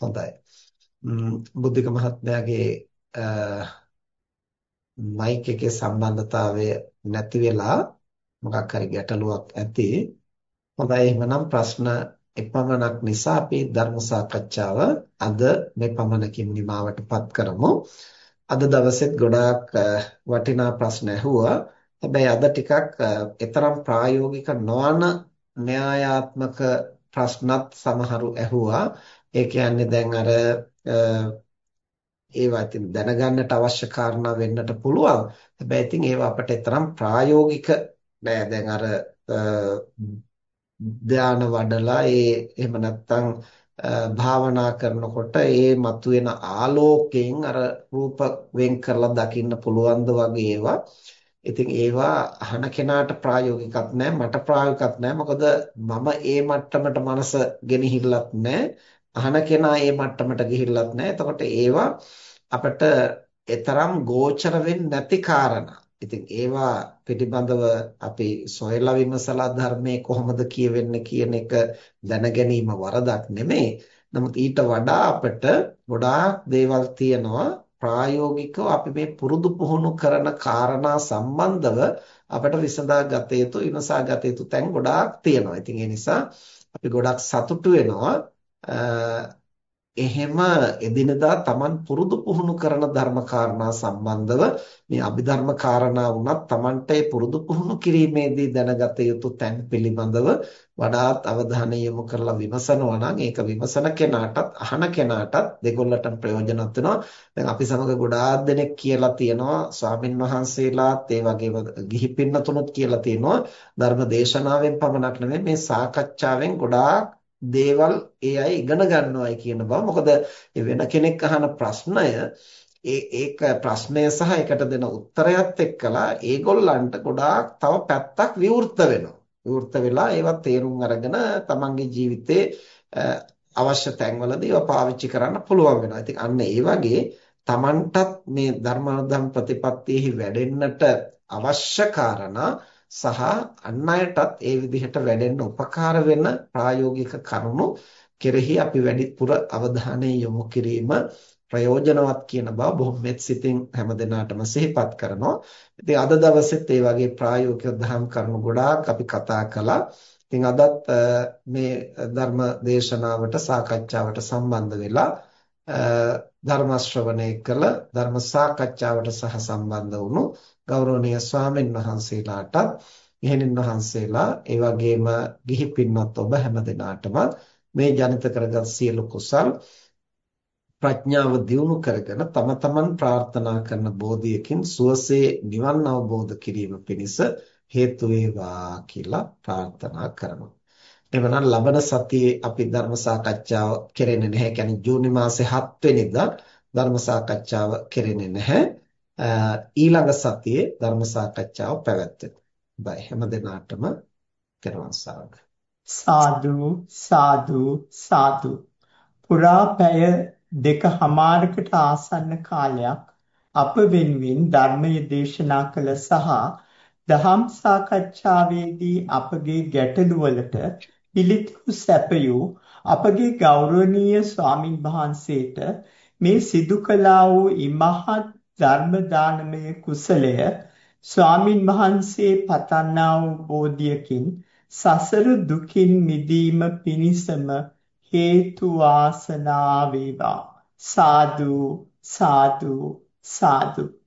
හොඳයි. බුද්ධික මහත්මයාගේ මයික් එකේ සම්බන්ධතාවය නැති වෙලා මොකක් හරි ගැටලුවක් ඇති. හොඳයි එහෙනම් ප්‍රශ්න එපමණක් නිසා අපි ධර්ම සාකච්ඡාව අද මේ පමණකින් නිමවටපත් කරමු. අද දවසෙත් ගොඩාක් වටිනා ප්‍රශ්න ඇහුවා. හැබැයි අද ටිකක් ඊතරම් ප්‍රායෝගික නොවන න්‍යායාත්මක ප්‍රශ්නත් සමහරු ඇහුවා. ඒ කියන්නේ දැන් අර ඒවා ඉතින් දැනගන්නට අවශ්‍ය කාරණා වෙන්නට පුළුවන්. හැබැයි ඉතින් ඒවා අපිට තරම් ප්‍රායෝගික නෑ. දැන් අර ධාන වඩලා ඒ එහෙම නැත්නම් භාවනා කරනකොට ඒ මතුවෙන ආලෝකයෙන් අර රූප වෙන් කරලා දකින්න පුළුවන් ද වගේ ඒවා ඉතින් ඒවා අහන කෙනාට ප්‍රායෝගිකත් නැහැ මට ප්‍රායෝගිකත් නැහැ මොකද මම ඒ මට්ටමට මනස ගෙනහිල්ලත් නැහැ අහන කෙනා ඒ මට්ටමට ගිහිල්ලත් නැහැ එතකොට ඒවා අපිට එතරම් ගෝචර නැති කාරණා ඉතින් ඒවා පිටිබඳව අපි සොයලා විමසලා ධර්මයේ කොහොමද කියවෙන්නේ කියන එක දැන ගැනීම වරදක් නෙමෙයි. නමුත් ඊට වඩා අපිට ගොඩාක් දේවල් තියෙනවා ප්‍රායෝගිකව අපි මේ පුරුදු පුහුණු කරන කාරණා සම්බන්ධව අපිට විසඳා ගත යුතු විමසා ගත යුතු තැන් ගොඩාක් තියෙනවා. ඉතින් ඒ නිසා අපි ගොඩක් සතුටු වෙනවා එහෙම එදිනදා Taman පුරුදු පුහුණු කරන ධර්ම කාරණා සම්බන්ධව මේ අභිධර්ම කාරණා වුණත් Tamanට පුරුදු පුහුණු කිරීමේදී දැනගත යුතු තැන් පිළිබඳව වඩාත් අවධානය යොමු කරලා විමසනවා නම් ඒක විමසන කෙනාටත් අහන කෙනාටත් දෙගොල්ලටම ප්‍රයෝජනවත් වෙනවා. දැන් අපි සමග ගොඩාක් දෙනෙක් කියලා තියෙනවා ස්වාමින් වහන්සේලාත් ඒ වගේම ගිහි පින්නතුණුත් කියලා තියෙනවා ධර්ම දේශනාවෙන් පමණක් නෙමෙයි මේ සාකච්ඡාවෙන් ගොඩාක් දේවල් ඒ අය ඉගෙන ගන්නවායි කියන බව. මොකද වෙන කෙනෙක් අහන ප්‍රශ්නය ඒ ඒක ප්‍රශ්නය සහ ඒකට දෙන උත්තරයත් එක්කලා ඒගොල්ලන්ට ගොඩාක් තව පැත්තක් විවෘත වෙනවා. විවෘත වෙලා ඒවා තේරුම් අරගෙන තමන්ගේ ජීවිතේ අවශ්‍ය තැන්වලදී ඒවා පාවිච්චි කරන්න පුළුවන් වෙනවා. ඉතින් අන්න ඒ වගේ තමන්ටත් මේ ධර්මානුධම් ප්‍රතිපත්තියෙහි වැඩෙන්නට අවශ්‍ය කාරණා සහ අන් අයටත් ඒ විදිහට වැඩෙන්න උපකාර වෙන ප්‍රායෝගික කරුණු කෙරෙහි අපි වැඩිපුර අවධානය යොමු කිරීම ප්‍රයෝජනවත් කියන බව බොහොම මෙත් සිතින් හැමදෙනාටම සිහිපත් කරනවා. ඉතින් අද දවසෙත් ඒ වගේ ප්‍රායෝගික දහම් කරුණු ගොඩාක් අපි කතා කළා. ඉතින් අදත් මේ ධර්ම දේශනාවට සාකච්ඡාවට සම්බන්ධ වෙලා ධර්ම ශ්‍රවණය කළ ධර්ම සාකච්ඡාවට සහ සම්බන්ධ වුණු ගෞරවනීය ස්වාමීන් වහන්සේලාටත් මෙහෙණින් වහන්සේලා ඒ වගේම ගිහි පින්වත් ඔබ හැමදෙනාටම මේ ජනිත කරගත් සියලු කුසල් ප්‍රඥාව දියුණු කරගෙන තම තමන් ප්‍රාර්ථනා කරන බෝධියකින් සුවසේ නිවන් අවබෝධ කිරීම පිණිස හේතු වේවා කියලා ප්‍රාර්ථනා කරනවා. එවනම් ලබන සතියේ අපි ධර්ම සාකච්ඡාව කෙරෙන්නේ නැහැ. කියන්නේ ජූනි මාසේ 7 වෙනිදා ධර්ම සාකච්ඡාව කෙරෙන්නේ නැහැ. ඊළඟ සතියේ ධර්ම සාකච්ඡාව පැවැත්වෙමු. බයි හැම දිනාටම තෙරුවන් සරණයි. සාදු සාදු සාදු. පුරා පැය දෙකහමාරකට ආසන්න කාලයක් අප වෙනුවෙන් ධර්මය දේශනා කළ සහ දහම් සාකච්ඡාවේදී අපගේ ගැටළු වලට පිළිතුරු සැපයූ අපගේ ගෞරවනීය ස්වාමින් වහන්සේට මේ සිදු කළා වූ ඉමහත් ධර්ම දානමය කුසලය ස්වාමින් වහන්සේ පතන්නා වූ බෝධියකින් සසර දුකින් මිදීම පිණිසම හේතු වාසනා වේවා. සාදු සාදු සාදු.